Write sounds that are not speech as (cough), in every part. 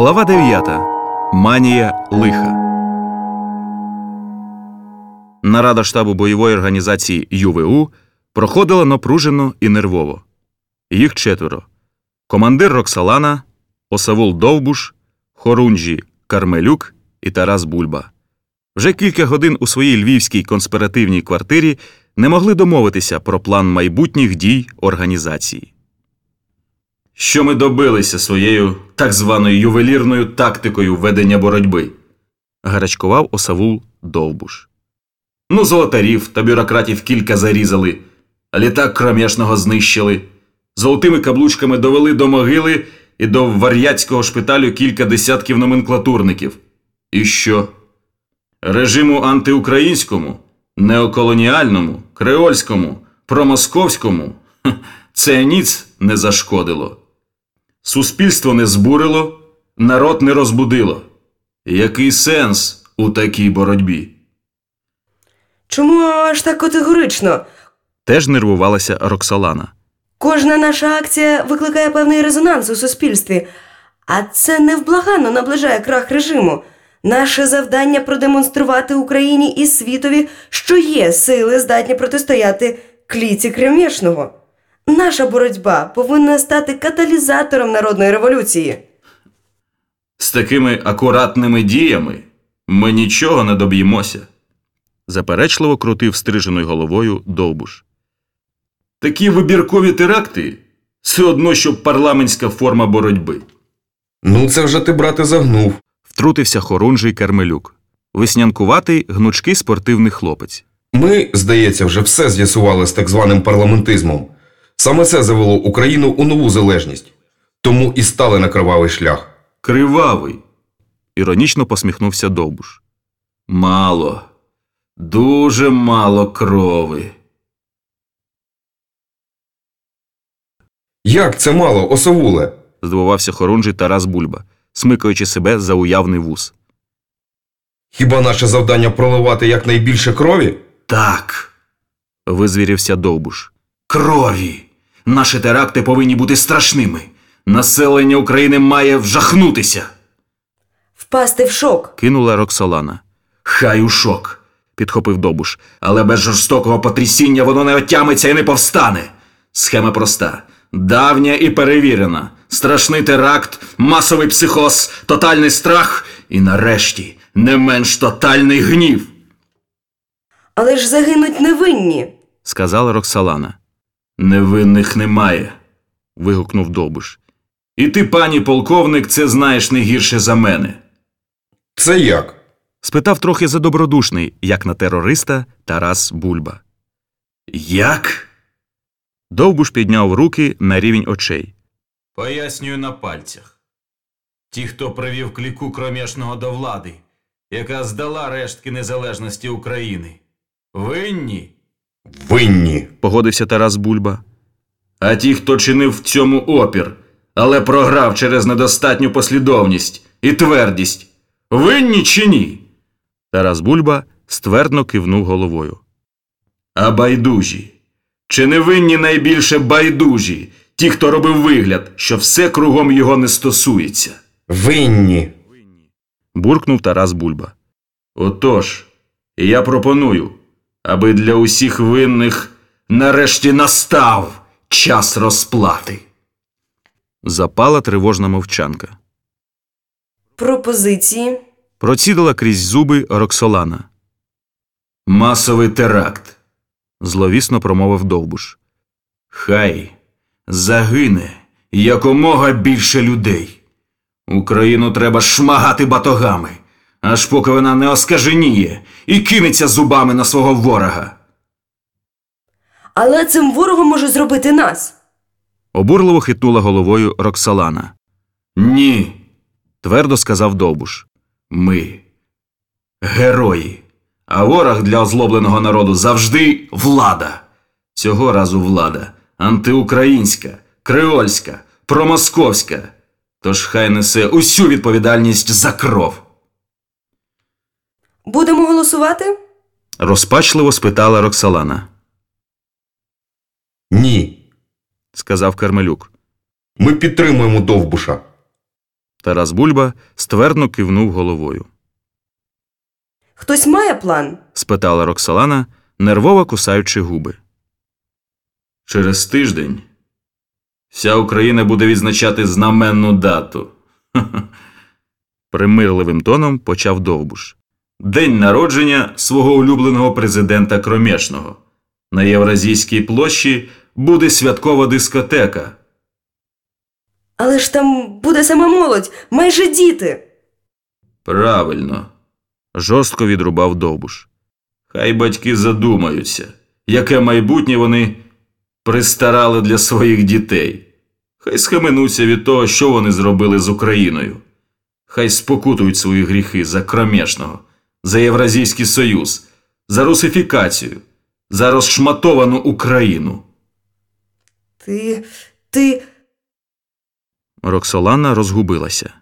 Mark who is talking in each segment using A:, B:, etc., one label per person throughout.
A: Глава 9. Манія лиха. Нарада штабу бойової організації ЮВУ проходила напружено і нервово. Їх четверо: командир Роксалана, Осавул Довбуш, Хорунжі Кармелюк і Тарас Бульба. Вже кілька годин у своїй львівській конспіративній квартирі не могли домовитися про план майбутніх дій організації. Що ми добилися своєю так званою ювелірною тактикою ведення боротьби? гарячкував осавул Довбуш. Ну, золотарів та бюрократів кілька зарізали, а літак кромешного знищили. Золотими каблучками довели до могили і до вар'яцького шпиталю кілька десятків номенклатурників. І що? Режиму антиукраїнському, неоколоніальному, креольському, промосковському (laughs) це ніц не зашкодило. Суспільство не збурило, народ не розбудило. Який сенс у такій боротьбі?
B: Чому аж так категорично?
A: Теж нервувалася Роксолана.
B: Кожна наша акція викликає певний резонанс у суспільстві, а це невблаганно наближає крах режиму. Наше завдання продемонструвати Україні і світові, що є сили, здатні протистояти кліці кремішного. Наша боротьба повинна стати каталізатором народної революції.
A: З такими акуратними діями ми нічого не доб'ємося. Заперечливо крутив стриженою головою Довбуш. Такі вибіркові теракти все одно, що парламентська форма боротьби.
C: Ну, це вже ти, брате, загнув.
A: Втрутився хорунжий Кармелюк. Веснянкуватий гнучкий спортивний хлопець.
C: Ми, здається, вже все з'ясували з так званим парламентизмом. Саме це завело Україну у нову залежність. Тому і стали на кривавий шлях.
A: Кривавий. Іронічно посміхнувся Довбуш. Мало. Дуже мало крови.
C: Як це мало, осовуле?
A: здивувався хорунжий Тарас Бульба, смикаючи себе за уявний вус.
C: Хіба наше завдання проливати якнайбільше крові?
A: Так. визвірівся Довбуш. Крові. Наші теракти повинні бути страшними. Населення України має вжахнутися.
B: Впасти в шок.
A: кинула Роксолана. Хай у шок, підхопив Добуш, але без жорстокого потрясіння воно не отямиться і не повстане. Схема проста, давня і перевірена. Страшний теракт, масовий психоз, тотальний страх і, нарешті, не менш тотальний гнів,
B: Але ж загинуть невинні.
A: сказала Роксолана. Невинних немає. вигукнув Добуш. І ти, пані полковник, це знаєш не гірше за мене.
C: Це як?
A: спитав трохи задобродушний, як на терориста, Тарас Бульба. Як? Довбуш підняв руки на рівень очей. Пояснюю на пальцях. Ті, хто привів кліку кромішного до влади, яка здала рештки незалежності України. Винні,
C: Винні.
A: погодився Тарас Бульба. А ті, хто чинив в цьому опір, але програв через недостатню послідовність і твердість. Винні чи ні? Тарас Бульба ствердно кивнув головою. А байдужі. Чи не винні найбільше байдужі, ті, хто робив вигляд, що все кругом його не стосується?
C: Винні.
A: буркнув Тарас Бульба. Отож, я пропоную, аби для усіх винних нарешті настав час розплати. Запала тривожна мовчанка.
B: Пропозиції.
A: Процідала крізь зуби Роксолана. Масовий теракт. зловісно промовив Довбуш. Хай загине якомога більше людей. Україну треба шмагати батогами, аж поки вона не оскаженіє і кинеться зубами на свого ворога.
B: Але цим ворогом може зробити нас.
A: Обурливо хитнула головою Роксолана. Ні, твердо сказав Довбуш. Ми герої. А ворог для озлобленого народу завжди влада. Цього разу влада антиукраїнська, креольська, промосковська. Тож хай несе усю відповідальність за кров.
B: Будемо голосувати?
A: Розпачливо спитала Роксолана.
C: Ні.
A: сказав Кармелюк.
C: Ми підтримуємо Довбуша.
A: Тарас Бульба ствердно кивнув головою.
B: Хтось має план?
A: спитала Роксолана, нервово кусаючи губи. Через тиждень вся Україна буде відзначати знаменну дату. (laughs) Примирливим тоном почав Довбуш. День народження свого улюбленого президента Кромешного. На Євразійській площі буде святкова дискотека.
B: Але ж там буде сама молодь, майже діти.
A: Правильно. жорстко відрубав Довбуш. Хай батьки задумаються, яке майбутнє вони пристарали для своїх дітей. Хай схаменуться від того, що вони зробили з Україною. Хай спокутують свої гріхи за кромешного, за Євразійський Союз, за русифікацію, за розшматовану Україну.
B: Ти. ти.
A: Роксолана розгубилася.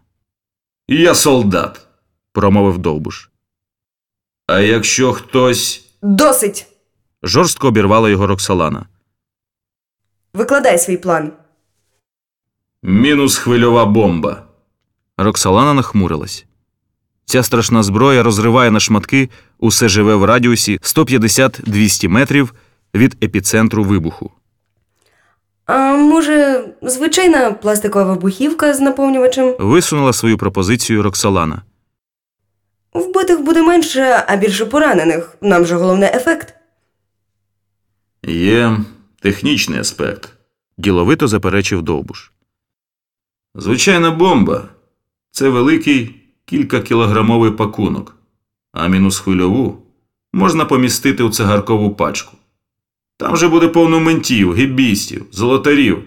A: Я солдат, промовив Довбуш. А якщо хтось.
B: Досить!
A: Жорстко обірвала його Роксолана.
B: Викладай свій план.
A: Мінус хвильова бомба. Роксолана нахмурилась. Ця страшна зброя розриває на шматки усе живе в радіусі 150-200 метрів від епіцентру вибуху.
B: А може, звичайна пластикова вибухівка з наповнювачем?
A: Висунула свою пропозицію Роксолана.
B: Вбитих буде менше, а більше поранених. Нам же головне ефект.
A: Є технічний аспект, діловито заперечив Довбуш. Звичайна бомба це великий кількакілограмовий пакунок, а мінус хвильову можна помістити у цигаркову пачку. Там же буде повно ментів, гібістів, золотарів.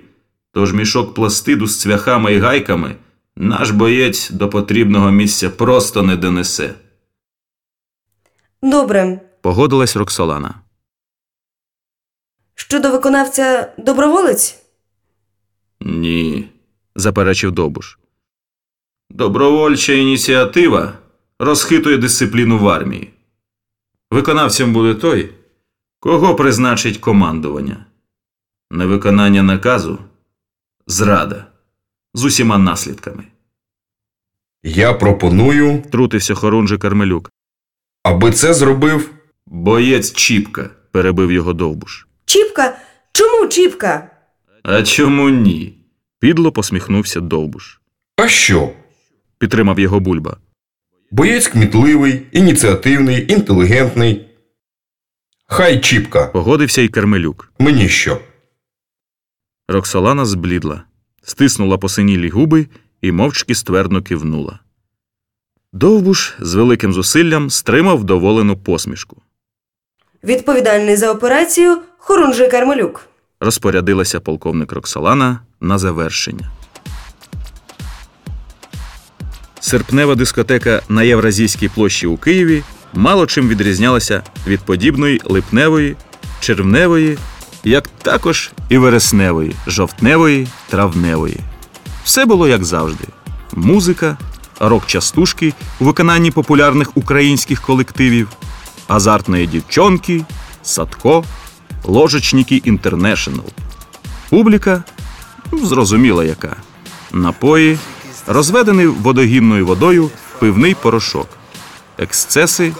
A: Тож мішок пластиду з цвяхами і гайками наш боєць до потрібного місця просто не донесе.
B: Добре.
A: Погодилась Роксолана.
B: Щодо виконавця доброволець?
A: Ні, заперечив Довбуш. Добровольча ініціатива розхитує дисципліну в армії. Виконавцем буде той, кого призначить командування. Невиконання наказу зрада з усіма наслідками.
C: Я пропоную,
A: Трутився хорунжий Кармелюк.
C: аби це зробив.
A: Боєць Чіпка, перебив його Довбуш.
B: Чіпка? Чому Чіпка?
A: А чому ні? Підло посміхнувся Довбуш.
C: А що?
A: Підтримав його бульба.
C: Боєць кмітливий, ініціативний, інтелігентний. Хай чіпка.
A: Погодився й Кармелюк.
C: Мені що?
A: Роксолана зблідла, стиснула посинілі губи і мовчки ствердно кивнула. Довбуш з великим зусиллям стримав вдоволену посмішку.
B: Відповідальний за операцію Хорунжий Кармелюк.
A: Розпорядилася полковник Роксолана на завершення. Серпнева дискотека на Євразійській площі у Києві мало чим відрізнялася від подібної липневої, червневої, як також і вересневої, жовтневої, травневої. Все було як завжди: музика, рок-частушки у виконанні популярних українських колективів, азартної дівчонки, садко, ложечники інтернешнл. Публіка ну, зрозуміла яка. Напої, розведений водогінною водою пивний порошок, ексцеси,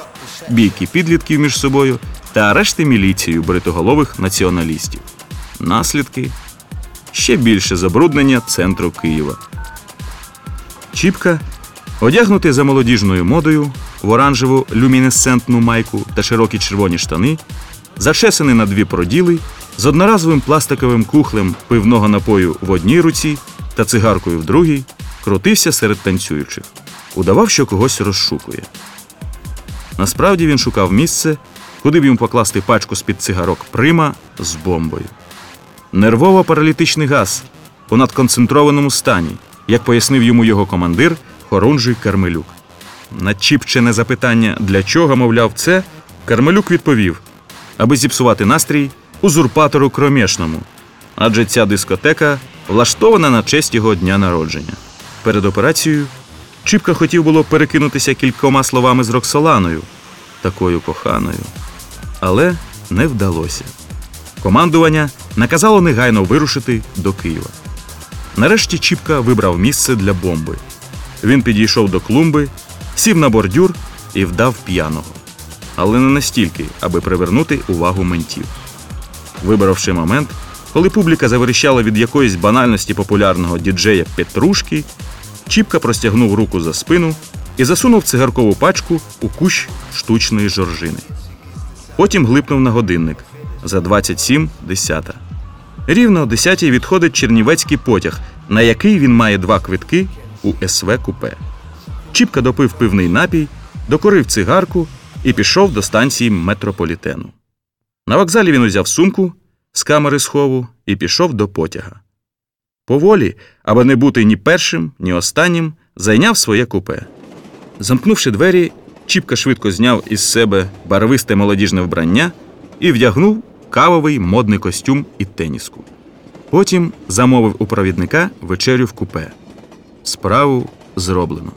A: бійки підлітків між собою та арешти міліцією бритоголових націоналістів. Наслідки ще більше забруднення центру Києва. Чіпка, одягнутий за молодіжною модою в оранжеву люмінесцентну майку та широкі червоні штани, зачесаний на дві проділи, з одноразовим пластиковим кухлем пивного напою в одній руці та цигаркою в другій, крутився серед танцюючих, удавав, що когось розшукує. Насправді він шукав місце, куди б йому покласти пачку з-під цигарок прима з бомбою. Нервово-паралітичний газ у надконцентрованому стані, як пояснив йому його командир Хорунжий Кармелюк. На чіпчене запитання, для чого, мовляв, це, Кармелюк відповів, аби зіпсувати настрій узурпатору кромешному, адже ця дискотека влаштована на честь його дня народження. Перед операцією Чіпка хотів було перекинутися кількома словами з Роксоланою, такою коханою, але не вдалося. Командування наказало негайно вирушити до Києва. Нарешті Чіпка вибрав місце для бомби. Він підійшов до клумби, сів на бордюр і вдав п'яного. Але не настільки, аби привернути увагу ментів. Вибравши момент, коли публіка заверещала від якоїсь банальності популярного діджея Петрушки, Чіпка простягнув руку за спину і засунув цигаркову пачку у кущ штучної жоржини. Потім глипнув на годинник за 27.10. Рівно о 10 відходить чернівецький потяг, на який він має два квитки у СВ купе. Чіпка допив пивний напій, докорив цигарку і пішов до станції метрополітену. На вокзалі він узяв сумку з камери схову і пішов до потяга. Поволі, аби не бути ні першим, ні останнім, зайняв своє купе. Замкнувши двері, Чіпка швидко зняв із себе барвисте молодіжне вбрання і вдягнув кавовий модний костюм і теніску. Потім замовив у провідника вечерю в купе. Справу зроблено.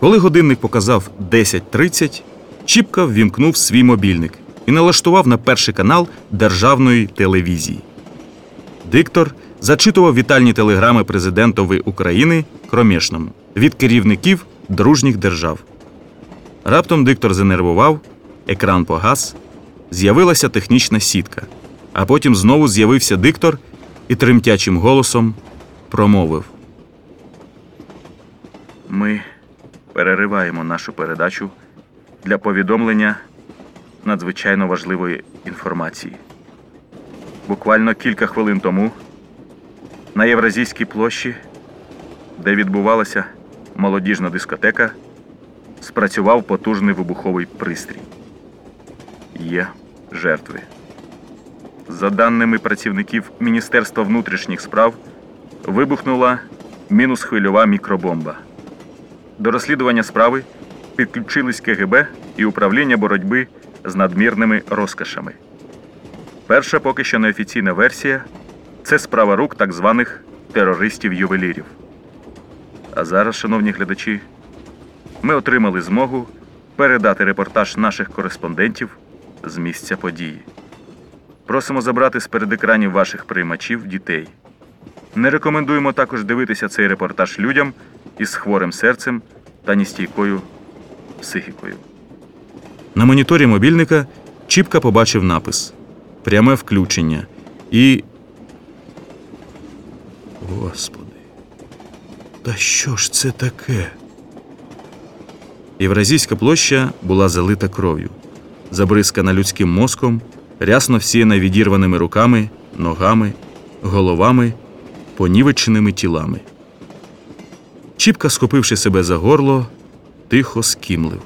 A: Коли годинник показав 10.30, Чіпка ввімкнув свій мобільник і налаштував на перший канал державної телевізії. Диктор зачитував вітальні телеграми президентові України Кромешному від керівників дружніх держав. Раптом диктор занервував, екран погас, з'явилася технічна сітка, а потім знову з'явився диктор і тремтячим голосом промовив: Ми перериваємо нашу передачу для повідомлення надзвичайно важливої інформації. Буквально кілька хвилин тому на Євразійській площі, де відбувалася молодіжна дискотека, спрацював потужний вибуховий пристрій. Є жертви. За даними працівників Міністерства внутрішніх справ, вибухнула мінус-хвильова мікробомба. До розслідування справи підключились КГБ і управління боротьби з надмірними розкошами. Перша поки що неофіційна версія це справа рук так званих терористів-ювелірів. А зараз, шановні глядачі, ми отримали змогу передати репортаж наших кореспондентів з місця події. Просимо забрати з перед екранів ваших приймачів дітей. Не рекомендуємо також дивитися цей репортаж людям із хворим серцем та нестійкою психікою. На моніторі мобільника Чіпка побачив напис Пряме включення і. Господи. Та що ж це таке? Євразійська площа була залита кров'ю, забризкана людським мозком, рясно всіяна відірваними руками, ногами, головами, понівеченими тілами. Чіпка, схопивши себе за горло, тихо скімлив.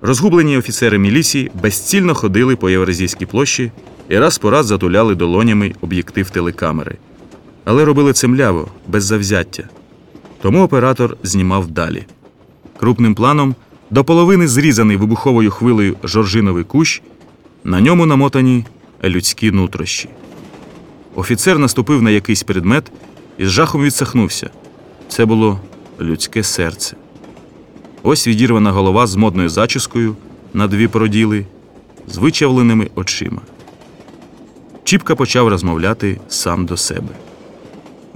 A: Розгублені офіцери міліції безцільно ходили по Євразійській площі і раз по раз затуляли долонями об'єктив телекамери. Але робили це мляво, без завзяття. Тому оператор знімав далі. Крупним планом до половини зрізаний вибуховою хвилею жоржиновий кущ, на ньому намотані людські нутрощі. Офіцер наступив на якийсь предмет і з жахом відсахнувся. Це було людське серце. Ось відірвана голова з модною зачіскою на дві проділи, з вичавленими очима. Чіпка почав розмовляти сам до себе.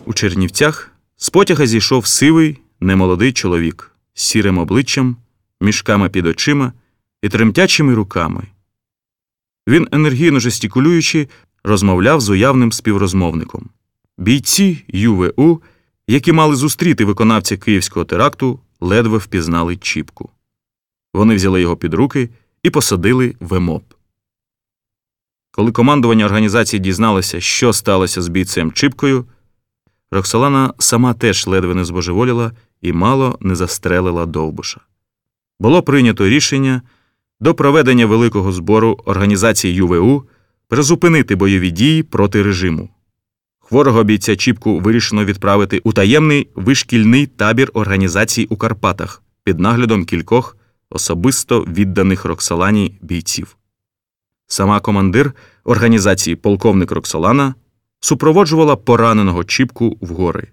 A: У Чернівцях з потяга зійшов сивий, немолодий чоловік з сірим обличчям, мішками під очима і тремтячими руками. Він, енергійно жестикулюючи, розмовляв з уявним співрозмовником. Бійці ЮВУ, які мали зустріти виконавця київського теракту, ледве впізнали Чіпку. Вони взяли його під руки і посадили в ЕМОП. Коли командування організації дізналося, що сталося з бійцем Чіпкою, Роксолана сама теж ледве не збожеволіла і мало не застрелила довбуша. Було прийнято рішення до проведення великого збору організації ЮВУ призупинити бойові дії проти режиму. Хворого бійця Чіпку вирішено відправити у таємний вишкільний табір організацій у Карпатах під наглядом кількох особисто відданих Роксолані бійців. Сама командир організації полковник Роксолана супроводжувала пораненого Чіпку в гори.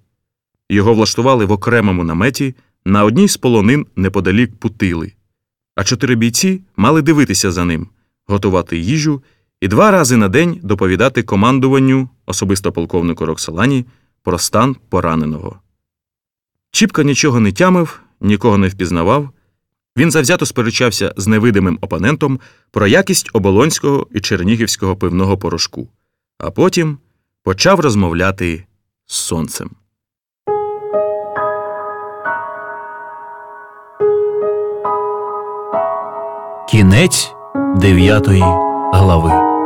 A: Його влаштували в окремому наметі на одній з полонин неподалік Путили, а чотири бійці мали дивитися за ним, готувати їжу і два рази на день доповідати командуванню, особисто полковнику Роксолані, про стан пораненого. Чіпка нічого не тямив, нікого не впізнавав. Він завзято сперечався з невидимим опонентом про якість оболонського і чернігівського пивного порошку, а потім почав розмовляти з сонцем.
D: Кінець дев'ятої глави.